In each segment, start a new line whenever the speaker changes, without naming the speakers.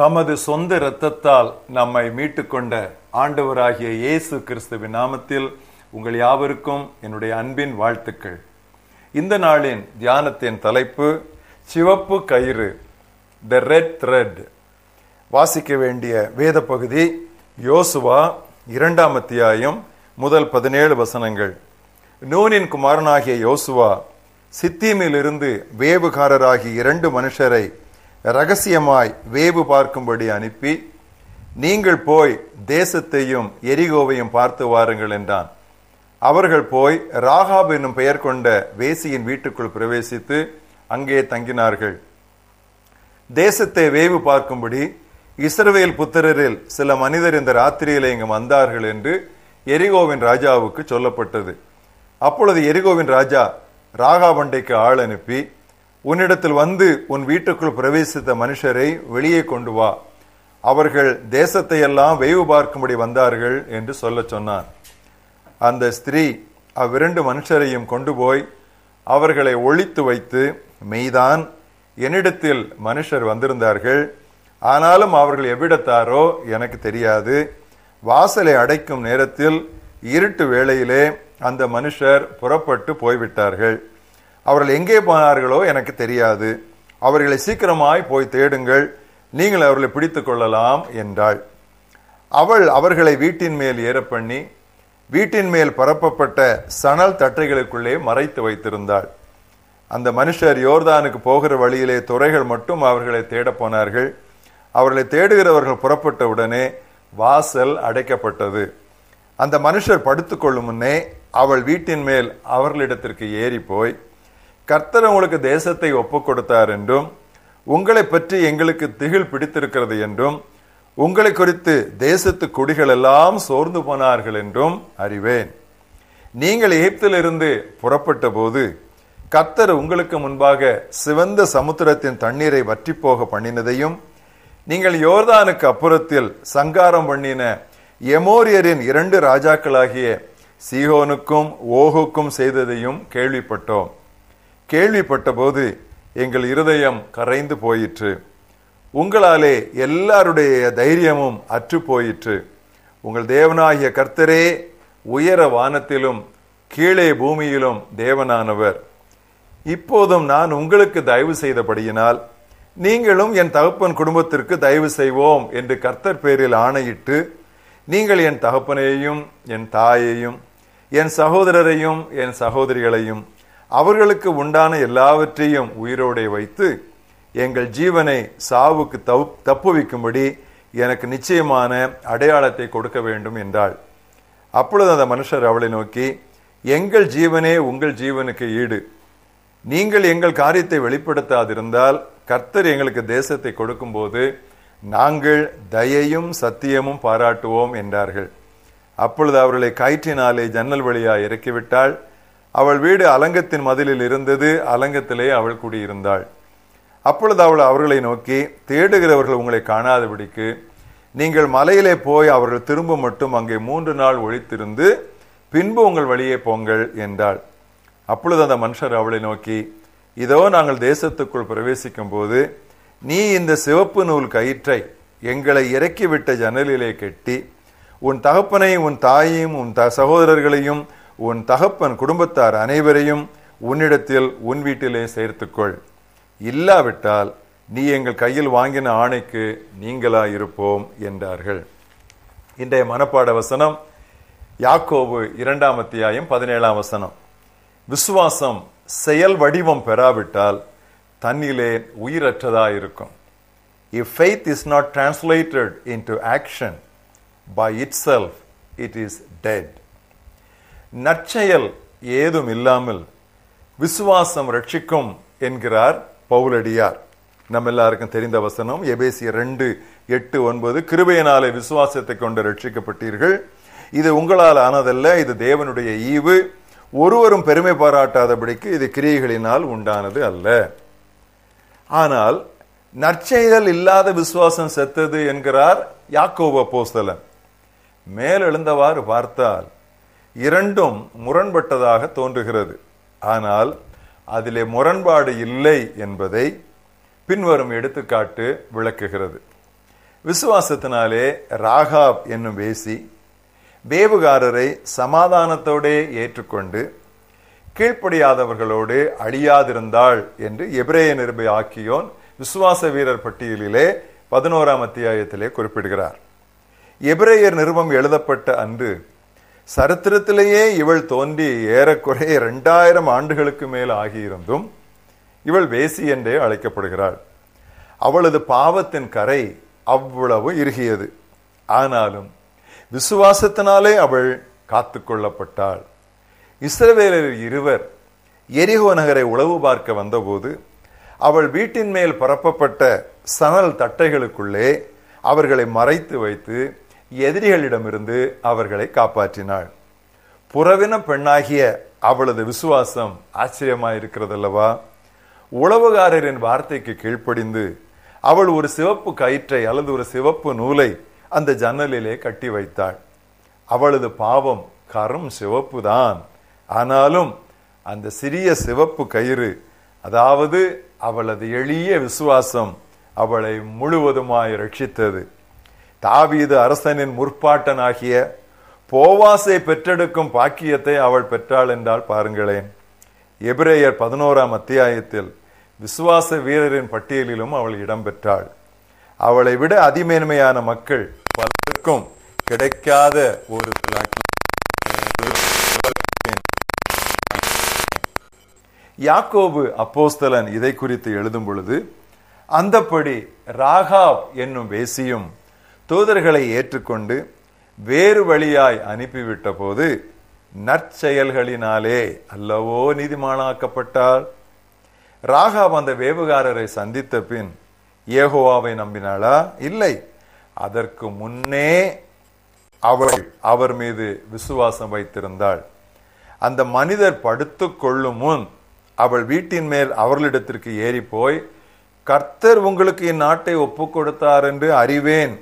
தமது சொந்த இரத்தத்தால் நம்மை மீட்டுக்கொண்ட ஆண்டவராகிய இயேசு கிறிஸ்துவின் நாமத்தில் உங்கள் யாவருக்கும் என்னுடைய அன்பின் வாழ்த்துக்கள் இந்த நாளின் தியானத்தின் தலைப்பு சிவப்பு கயிறு த ரெட் த்ரெட் வாசிக்க வேண்டிய வேத பகுதி யோசுவா இரண்டாம் அத்தியாயம் முதல் பதினேழு வசனங்கள் நூனின் குமாரனாகிய யோசுவா சித்திமிலிருந்து வேவுகாரராகிய இரண்டு மனுஷரை ரகசியமாய் வேவு பார்க்கும்படி அனுப்பி நீங்கள் போய் தேசத்தையும் எரிகோவையும் பார்த்து வாருங்கள் என்றான் அவர்கள் போய் ராகாப் என்னும் பெயர் கொண்ட வேசியின் வீட்டுக்குள் பிரவேசித்து அங்கே தங்கினார்கள் தேசத்தை வேவு பார்க்கும்படி இஸ்ரவேல் புத்திரரில் சில மனிதர் இந்த ராத்திரியில இங்கு வந்தார்கள் என்று எரிகோவின் ராஜாவுக்கு சொல்லப்பட்டது அப்பொழுது எரிகோவின் ராஜா ராகாபண்டைக்கு ஆள் அனுப்பி உன்னிடத்தில் வந்து உன் வீட்டுக்குள் பிரவேசித்த மனுஷரை வெளியே கொண்டு வா அவர்கள் தேசத்தை எல்லாம் வெய்வு பார்க்கும்படி வந்தார்கள் என்று சொல்ல சொன்னான் அந்த ஸ்திரீ அவ்விரண்டு மனுஷரையும் கொண்டு போய் அவர்களை ஒழித்து வைத்து மெய்தான் என்னிடத்தில் மனுஷர் வந்திருந்தார்கள் ஆனாலும் அவர்கள் எவ்விடத்தாரோ எனக்கு தெரியாது வாசலை அடைக்கும் நேரத்தில் இருட்டு வேளையிலே அந்த மனுஷர் புறப்பட்டு போய்விட்டார்கள் அவர்கள் எங்கே போனார்களோ எனக்கு தெரியாது அவர்களை சீக்கிரமாய் போய் தேடுங்கள் நீங்கள் அவர்களை பிடித்து கொள்ளலாம் என்றாள் அவள் அவர்களை வீட்டின் மேல் ஏற பண்ணி வீட்டின் மேல் பரப்பப்பட்ட சணல் தட்டைகளுக்குள்ளே மறைத்து வைத்திருந்தாள் அந்த மனுஷர் யோர்தானுக்கு போகிற வழியிலே துறைகள் மட்டும் அவர்களை தேடப்போனார்கள் அவர்களை தேடுகிறவர்கள் புறப்பட்டவுடனே வாசல் அடைக்கப்பட்டது அந்த மனுஷர் படுத்துக்கொள்ளும் முன்னே அவள் வீட்டின் மேல் அவர்களிடத்திற்கு ஏறி போய் கர்த்தர் உங்களுக்கு தேசத்தை ஒப்பு கொடுத்தார் என்றும் உங்களை பற்றி எங்களுக்கு திகில் பிடித்திருக்கிறது என்றும் உங்களை குறித்து தேசத்து குடிகள் எல்லாம் சோர்ந்து போனார்கள் என்றும் அறிவேன் நீங்கள் எகிப்திலிருந்து புறப்பட்ட போது கர்த்தர் உங்களுக்கு முன்பாக சிவந்த சமுத்திரத்தின் தண்ணீரை வற்றி போக பண்ணினதையும் நீங்கள் யோர்தானுக்கு அப்புறத்தில் சங்காரம் பண்ணின எமோரியரின் இரண்டு ராஜாக்களாகிய சீகோனுக்கும் ஓகுக்கும் செய்ததையும் கேள்விப்பட்டோம் கேள்விப்பட்டபோது எங்கள் இருதயம் கரைந்து போயிற்று உங்களாலே எல்லாருடைய தைரியமும் அற்று போயிற்று உங்கள் தேவனாகிய கர்த்தரே உயர வானத்திலும் கீழே பூமியிலும் தேவனானவர் இப்போதும் நான் உங்களுக்கு தயவு செய்தபடியினால் நீங்களும் என் தகப்பன் குடும்பத்திற்கு தயவு செய்வோம் என்று கர்த்தர் பேரில் ஆணையிட்டு நீங்கள் என் தகப்பனையையும் என் தாயையும் என் சகோதரரையும் என் சகோதரிகளையும் அவர்களுக்கு உண்டான எல்லாவற்றையும் உயிரோடு வைத்து எங்கள் ஜீவனை சாவுக்கு தப்புவிக்கும்படி எனக்கு நிச்சயமான அடையாளத்தை கொடுக்க வேண்டும் என்றாள் அப்பொழுது அந்த மனுஷர் அவளை நோக்கி எங்கள் ஜீவனே உங்கள் ஜீவனுக்கு ஈடு நீங்கள் எங்கள் காரியத்தை வெளிப்படுத்தாதிருந்தால் கர்த்தர் எங்களுக்கு தேசத்தை கொடுக்கும்போது நாங்கள் தயையும் சத்தியமும் பாராட்டுவோம் என்றார்கள் அப்பொழுது அவர்களை கயிற்றினாலே ஜன்னல் வழியாக இறக்கிவிட்டாள் அவள் வீடு அலங்கத்தின் மதிலில் இருந்தது அலங்கத்திலே அவள் குடியிருந்தாள் அப்பொழுது அவள் அவர்களை நோக்கி தேடுகிறவர்கள் உங்களை காணாதபடிக்கு நீங்கள் மலையிலே போய் அவர்கள் திரும்ப மட்டும் அங்கே மூன்று நாள் ஒழித்திருந்து பின்பு உங்கள் வழியே போங்கள் என்றாள் அப்பொழுது அந்த மனுஷர் அவளை நோக்கி இதோ நாங்கள் தேசத்துக்குள் பிரவேசிக்கும் போது நீ இந்த சிவப்பு நூல் கயிற்றை எங்களை இறக்கிவிட்ட ஜன்னலிலே கெட்டி உன் தகப்பனையும் உன் தாயையும் உன் த சகோதரர்களையும் உன் தகப்பன் குடும்பத்தார் அனைவரையும் உன்னிடத்தில் உன் வீட்டிலே சேர்த்துக்கொள் இல்லாவிட்டால் நீ எங்கள் கையில் வாங்கின ஆணைக்கு நீங்களாயிருப்போம் என்றார்கள் இன்றைய மனப்பாட வசனம் யாக்கோபு இரண்டாம் அத்தியாயம் பதினேழாம் வசனம் விசுவாசம் செயல் வடிவம் பெறாவிட்டால் தன்னிலே உயிரற்றதாக இருக்கும் if faith is not translated into action by itself it is dead நற்செயல் ஏதும் இல்லாமல் விசுவாசம் ரட்சிக்கும் என்கிறார் பவுலடியார் நம்ம எல்லாருக்கும் தெரிந்த வசனம் எபேசிய ரெண்டு எட்டு ஒன்பது கிருபையினாலே விசுவாசத்தை கொண்டு ரட்சிக்கப்பட்டீர்கள் இது உங்களால் ஆனதல்ல இது தேவனுடைய ஈவு ஒருவரும் பெருமை பாராட்டாதபடிக்கு இது கிரியைகளினால் உண்டானது அல்ல ஆனால் நற்செயல் இல்லாத விசுவாசம் செத்தது என்கிறார் யாக்கோபோஸ்தலன் மேலெழுந்தவாறு பார்த்தால் இரண்டும் முரண்பட்டதாக தோன்றுகிறது ஆனால் அதிலே முரண்பாடு இல்லை என்பதை பின்வரும் எடுத்துக்காட்டு விளக்குகிறது விசுவாசத்தினாலே ராகாப் என்னும் வேசி வேவுகாரரை சமாதானத்தோடே ஏற்றுக்கொண்டு கீழ்ப்படியாதவர்களோடு அழியாதிருந்தாள் என்று எபிரேய நிருபை ஆக்கியோன் விசுவாச வீரர் பட்டியலிலே பதினோராம் அத்தியாயத்திலே குறிப்பிடுகிறார் எபிரேயர் நிருபம் எழுதப்பட்ட அன்று சரித்திரத்திலேயே இவள் தோன்றி ஏறக்குறைய ரெண்டாயிரம் ஆண்டுகளுக்கு மேல் ஆகியிருந்தும் இவள் வேசி என்றே அழைக்கப்படுகிறாள் அவளது பாவத்தின் கரை அவ்வளவு இறுகியது ஆனாலும் விசுவாசத்தினாலே அவள் காத்து கொள்ளப்பட்டாள் இஸ்ரவேலர் இருவர் எரிகோ நகரை உளவு பார்க்க வந்தபோது அவள் வீட்டின் மேல் பரப்பப்பட்ட சணல் தட்டைகளுக்குள்ளே அவர்களை மறைத்து வைத்து எதிரிகளிடமிருந்து அவர்களை காப்பாற்றினாள் புறவின பெண்ணாகிய அவளது விசுவாசம் ஆச்சரியமாயிருக்கிறதல்லவா இருக்கிறதல்லவா உளவுகாரரின் வார்த்தைக்கு கீழ்ப்படிந்து அவள் ஒரு சிவப்பு கயிற்றை அல்லது ஒரு சிவப்பு நூலை அந்த ஜன்னலிலே கட்டி வைத்தாள் அவளது பாவம் கரும் சிவப்பு தான் ஆனாலும் அந்த சிறிய சிவப்பு கயிறு அதாவது அவளது எளிய விசுவாசம் அவளை முழுவதுமாய் ரட்சித்தது தாவீது அரசனின் முற்பாட்டனாகிய போவாசை பெற்றெடுக்கும் பாக்கியத்தை அவள் பெற்றாள் என்றால் பாருங்களேன் எபிரேயர் பதினோராம் அத்தியாயத்தில் விசுவாச வீரரின் பட்டியலிலும் அவள் இடம்பெற்றாள் அவளை விட அதிமேன்மையான மக்கள் பலருக்கும் கிடைக்காத ஒரு யாக்கோபு அப்போஸ்தலன் இதை குறித்து எழுதும் பொழுது அந்தப்படி ராகாவ் என்னும் வேசியும் தூதர்களை ஏற்றுக்கொண்டு வேறு வழியாய் அனுப்பிவிட்ட போது நற்செயல்களினாலே அல்லவோ நீதிமானாக்கப்பட்டார் ராகாப் அந்த வேவுகாரரை சந்தித்த பின் ஏகோவாவை நம்பினாளா இல்லை அதற்கு முன்னே அவள் அவர் மீது விசுவாசம் வைத்திருந்தாள் அந்த மனிதர் படுத்து கொள்ளும் முன் அவள் வீட்டின் மேல் அவர்களிடத்திற்கு ஏறி போய் கர்த்தர் உங்களுக்கு இந்நாட்டை ஒப்புக் கொடுத்தார் என்று அறிவேன்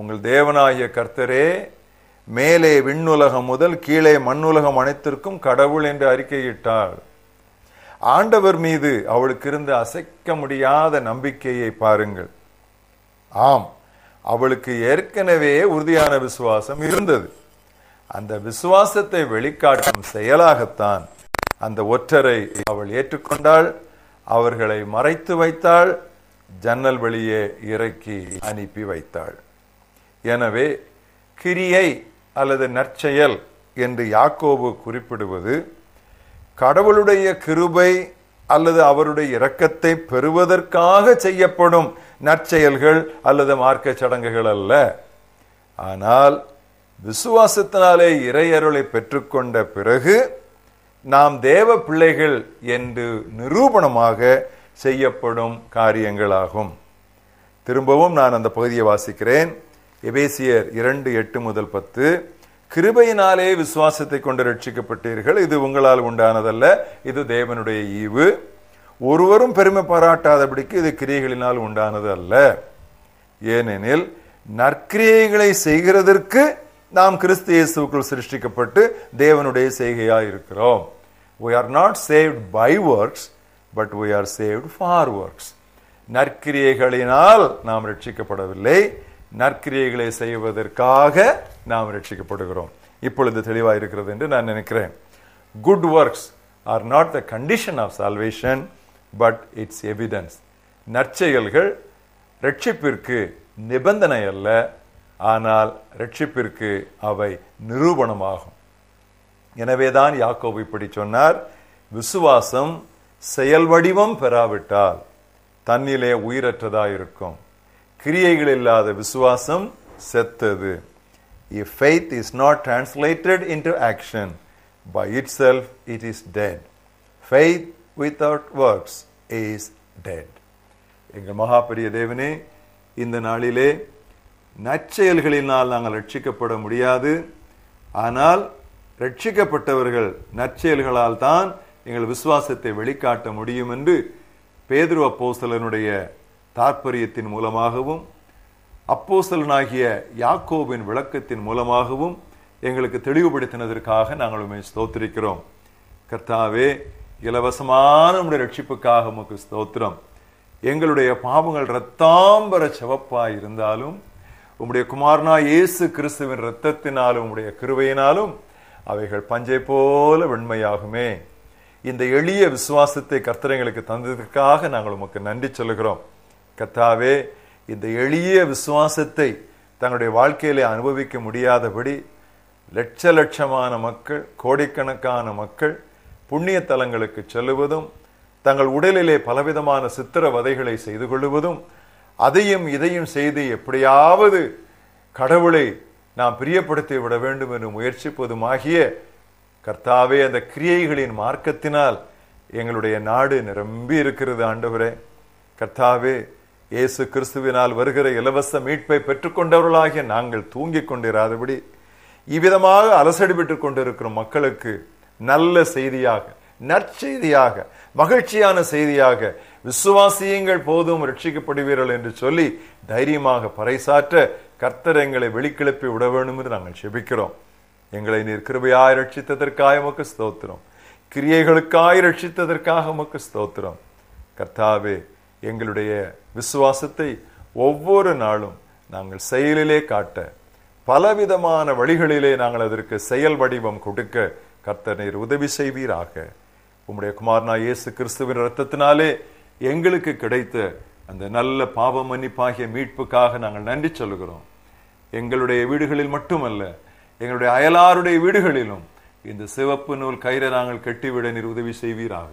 உங்கள் தேவனாகிய கர்த்தரே மேலே விண்ணுலகம் முதல் கீழே மண்ணுலகம் அனைத்திற்கும் கடவுள் என்று அறிக்கையிட்டாள் ஆண்டவர் மீது அவளுக்கு இருந்த அசைக்க முடியாத நம்பிக்கையை பாருங்கள் ஆம் அவளுக்கு ஏற்கனவே உறுதியான விசுவாசம் இருந்தது அந்த விசுவாசத்தை வெளிக்காட்டும் செயலாகத்தான் அந்த ஒற்றரை அவள் ஏற்றுக்கொண்டாள் அவர்களை மறைத்து வைத்தாள் ஜன்னல் வழியே இறக்கி அனுப்பி வைத்தாள் எனவே கிரியை அல்லது நற்செயல் என்று யாக்கோபு குறிப்பிடுவது கடவுளுடைய கிருபை அல்லது அவருடைய இரக்கத்தை பெறுவதற்காக செய்யப்படும் நற்செயல்கள் அல்லது மார்க்க சடங்குகள் அல்ல ஆனால் விசுவாசத்தினாலே இறையருளை பெற்றுக்கொண்ட பிறகு நாம் தேவ பிள்ளைகள் என்று நிரூபணமாக செய்யப்படும் காரியங்களாகும் திரும்பவும் நான் அந்த பகுதியை வாசிக்கிறேன் எபேசியர் இரண்டு எட்டு முதல் பத்து கிருபையினாலே விசுவாசத்தை கொண்டு ரட்சிக்கப்பட்டீர்கள் இது உங்களால் உண்டானதல்ல இது தேவனுடைய ஈவு ஒருவரும் பெருமை பாராட்டாதபடிக்கு இது கிரியைகளினால் உண்டானது அல்ல ஏனெனில் நற்கிரியைகளை செய்கிறதற்கு நாம் கிறிஸ்து இயேசுக்குள் சிருஷ்டிக்கப்பட்டு தேவனுடைய செய்கையாக இருக்கிறோம் we are not saved by works but we are saved for works நற்கிரியைகளினால் நாம் ரட்சிக்கப்படவில்லை நற்கிரியைகளை செய்வதற்காக நாம் ரட்சிக்கப்படுகிறோம் இப்பொழுது தெளிவாக இருக்கிறது என்று நான் நினைக்கிறேன் good works are not the condition of salvation but it's evidence நற்செயல்கள் ரட்சிப்பிற்கு நிபந்தனை அல்ல ஆனால் ரட்சிப்பிற்கு அவை நிரூபணமாகும் எனவேதான் யாக்கோவ் இப்படி சொன்னார் விசுவாசம் செயல் வடிவம் பெறாவிட்டால் தன்னிலே உயிரற்றதாயிருக்கும் கிரியைகள் இல்லாத விசுவாசம் செத்தது If faith is not translated into action, it itself it is with Faith without works is dead எங்கள் மகாபெரிய தேவனே இந்த நாளிலே நற்செயல்களினால் நாங்கள் ரட்சிக்கப்பட முடியாது ஆனால் ரட்சிக்கப்பட்டவர்கள் நற்செயல்களால் தான் எங்கள் விசுவாசத்தை வெளிக்காட்ட முடியும் என்று பேதுருவ போசலனுடைய தாற்பரியத்தின் மூலமாகவும் அப்போசலனாகிய யாக்கோவின் விளக்கத்தின் மூலமாகவும் எங்களுக்கு தெளிவுபடுத்தினதற்காக நாங்கள் உண்மை ஸ்தோத்திரிக்கிறோம் கர்த்தாவே இலவசமான உடைய ரட்சிப்புக்காக உமக்கு ஸ்தோத்திரம் எங்களுடைய பாவங்கள் ரத்தாம்பர சிவப்பாய் இருந்தாலும் உம்முடைய குமாரனா இயேசு கிறிஸ்துவின் இரத்தத்தினாலும் உம்முடைய கிருவையினாலும் அவைகள் பஞ்சை போல வெண்மையாகுமே இந்த எளிய விசுவாசத்தை கர்த்தரைங்களுக்கு தந்ததற்காக நாங்கள் உமக்கு நன்றி சொல்கிறோம் கத்தாவே இந்த எளிய விசுவாசத்தை தங்களுடைய வாழ்க்கையிலே அனுபவிக்க முடியாதபடி லட்ச லட்சமான மக்கள் கோடிக்கணக்கான மக்கள் புண்ணிய தலங்களுக்கு செல்லுவதும் தங்கள் உடலிலே பலவிதமான சித்திரவதைகளை செய்து கொள்வதும் அதையும் இதையும் செய்து எப்படியாவது கடவுளை நாம் பிரியப்படுத்தி விட வேண்டும் என்று முயற்சிப்பதுமாகிய கர்த்தாவே அந்த கிரியைகளின் மார்க்கத்தினால் எங்களுடைய நாடு நிரம்பி இருக்கிறது ஆண்டவரே கர்த்தாவே இயேசு கிறிஸ்துவினால் வருகிற இலவச மீட்பை பெற்றுக்கொண்டவர்களாகிய நாங்கள் தூங்கிக் கொண்டிராதபடி இவ்விதமாக அலசடிபட்டு கொண்டிருக்கிற மக்களுக்கு நல்ல செய்தியாக நற்செய்தியாக மகிழ்ச்சியான செய்தியாக விசுவாசியங்கள் போதும் ரட்சிக்கப்படுவீர்கள் என்று சொல்லி தைரியமாக பறைசாற்ற கர்த்தர் எங்களை வெளிக்கிழப்பி விட வேண்டும் என்று நாங்கள் செபிக்கிறோம் எங்களை நீர் கிருபையாய் ரட்சித்ததற்காக உமக்கு ஸ்தோத்திரம் கிரியைகளுக்காய் ரட்சித்ததற்காக உமக்கு ஸ்தோத்திரம் கர்த்தாவே எங்களுடைய விசுவாசத்தை ஒவ்வொரு நாளும் நாங்கள் செயலிலே காட்ட பலவிதமான வழிகளிலே நாங்கள் அதற்கு செயல் வடிவம் கொடுக்க கர்த்தனீர் உதவி செய்வீராக உம்முடைய குமார்னா இயேசு கிறிஸ்துவின் ரத்தத்தினாலே எங்களுக்கு கிடைத்த அந்த நல்ல பாவ மன்னிப்பாகிய மீட்புக்காக நாங்கள் நன்றி சொல்கிறோம் எங்களுடைய வீடுகளில் மட்டுமல்ல எங்களுடைய அயலாருடைய வீடுகளிலும் இந்த சிவப்பு நூல் கயிறை நாங்கள் கட்டிவிட நீர் உதவி செய்வீராக